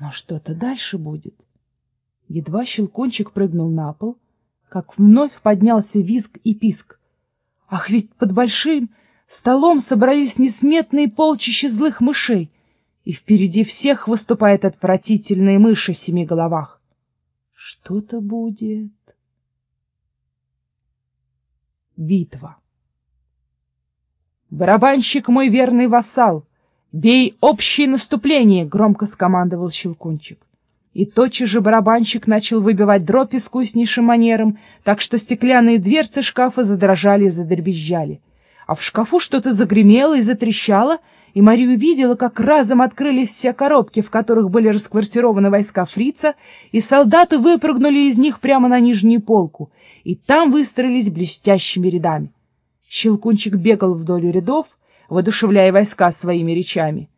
Но что-то дальше будет. Едва щелкунчик прыгнул на пол, как вновь поднялся визг и писк. Ах, ведь под большим столом собрались несметные полчища злых мышей, и впереди всех выступает отвратительные мыши семи головах. Что-то будет. Битва. «Барабанщик мой верный вассал! Бей общее наступление!» — громко скомандовал Щелкунчик. И тотчас же барабанщик начал выбивать дробь искуснейшим манером, так что стеклянные дверцы шкафа задрожали и задребезжали. А в шкафу что-то загремело и затрещало, и Мария увидела, как разом открылись все коробки, в которых были расквартированы войска фрица, и солдаты выпрыгнули из них прямо на нижнюю полку, и там выстроились блестящими рядами. Щелкунчик бегал вдоль рядов, воодушевляя войска своими речами.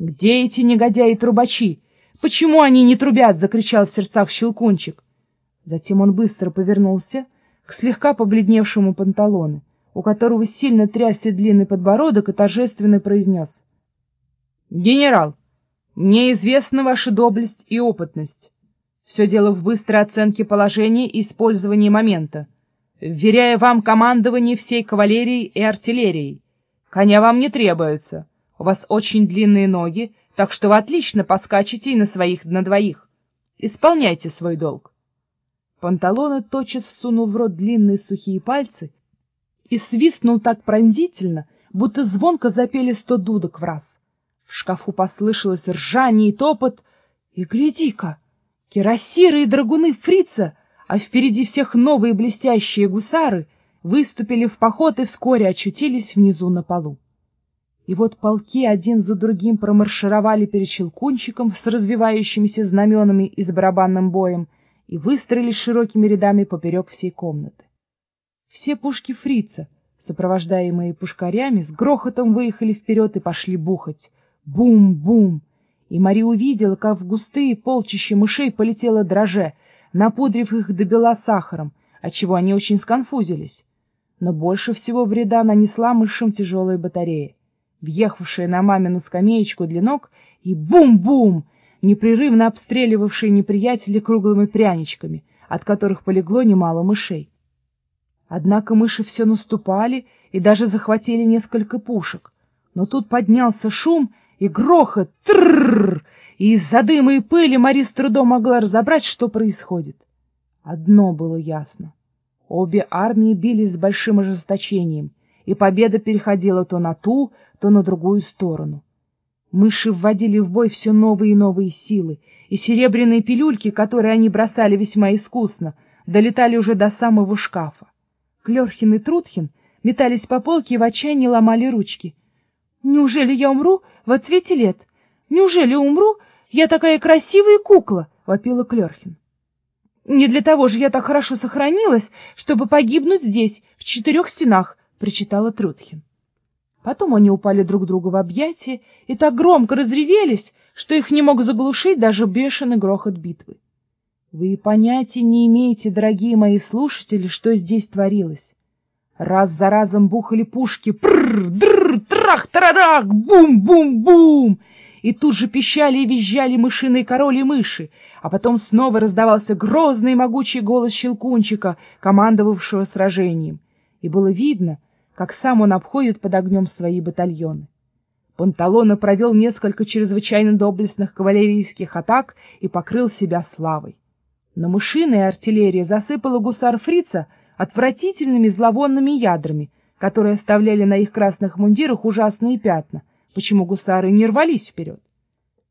«Где эти негодяи-трубачи? Почему они не трубят?» — закричал в сердцах Щелкунчик. Затем он быстро повернулся к слегка побледневшему панталону, у которого сильно трясся длинный подбородок и торжественно произнес. «Генерал, мне известна ваша доблесть и опытность. Все дело в быстрой оценке положения и использовании момента вверяя вам командование всей кавалерией и артиллерией. Коня вам не требуется. У вас очень длинные ноги, так что вы отлично поскачете и на своих на двоих. Исполняйте свой долг. Панталоны тотчас всунул в рот длинные сухие пальцы и свистнул так пронзительно, будто звонко запели сто дудок в раз. В шкафу послышалось ржание и топот, и, гляди-ка, кирасиры и драгуны фрица — а впереди всех новые блестящие гусары выступили в поход и вскоре очутились внизу на полу. И вот полки один за другим промаршировали перед Щелкунчиком с развивающимися знаменами и с барабанным боем и выстроились широкими рядами поперек всей комнаты. Все пушки фрица, сопровождаемые пушкарями, с грохотом выехали вперед и пошли бухать. Бум-бум! И Мари увидела, как в густые полчища мышей полетело дроже — напудрив их до бела сахаром, отчего они очень сконфузились. Но больше всего вреда нанесла мышам тяжелая батарея, въехавшая на мамину скамеечку для ног и бум-бум, непрерывно обстреливавшие неприятелей круглыми пряничками, от которых полегло немало мышей. Однако мыши все наступали и даже захватили несколько пушек. Но тут поднялся шум и грохот. Тррррр! и из-за дыма и пыли Мари с трудом могла разобрать, что происходит. Одно было ясно. Обе армии бились с большим ожесточением, и победа переходила то на ту, то на другую сторону. Мыши вводили в бой все новые и новые силы, и серебряные пилюльки, которые они бросали весьма искусно, долетали уже до самого шкафа. Клерхин и Трутхин метались по полке и в отчаянии ломали ручки. «Неужели я умру в отцвете лет? Неужели умру я такая красивая кукла, — вопила Клерхин. Не для того же я так хорошо сохранилась, чтобы погибнуть здесь, в четырех стенах, — причитала Трутхин. Потом они упали друг другу в объятия и так громко разревелись, что их не мог заглушить даже бешеный грохот битвы. Вы понятия не имеете, дорогие мои слушатели, что здесь творилось. Раз за разом бухали пушки. Прррр, дррр, трах, тарарах, бум-бум-бум и тут же пищали и визжали мышиные короли и мыши, а потом снова раздавался грозный и могучий голос Щелкунчика, командовавшего сражением, и было видно, как сам он обходит под огнем свои батальоны. Панталона провел несколько чрезвычайно доблестных кавалерийских атак и покрыл себя славой. Но мышиная артиллерия засыпала гусар фрица отвратительными зловонными ядрами, которые оставляли на их красных мундирах ужасные пятна — почему гусары не рвались вперед.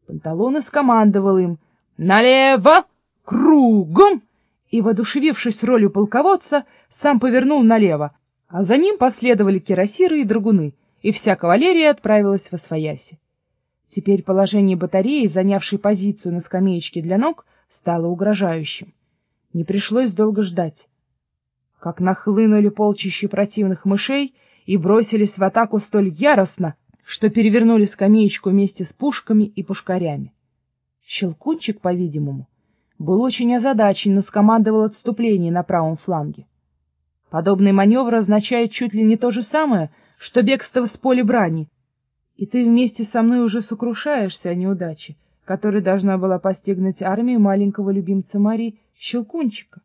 Панталоны скомандовал им «Налево! Кругом!» и, воодушевившись ролью полководца, сам повернул налево, а за ним последовали кирасиры и драгуны, и вся кавалерия отправилась во свояси. Теперь положение батареи, занявшей позицию на скамеечке для ног, стало угрожающим. Не пришлось долго ждать. Как нахлынули полчища противных мышей и бросились в атаку столь яростно, что перевернули скамеечку вместе с пушками и пушкарями. Щелкунчик, по-видимому, был очень озадачен и скомандовал отступление на правом фланге. Подобный маневр означает чуть ли не то же самое, что бегство с поля брани, и ты вместе со мной уже сокрушаешься о неудаче, которая должна была постигнуть армию маленького любимца Мари Щелкунчика.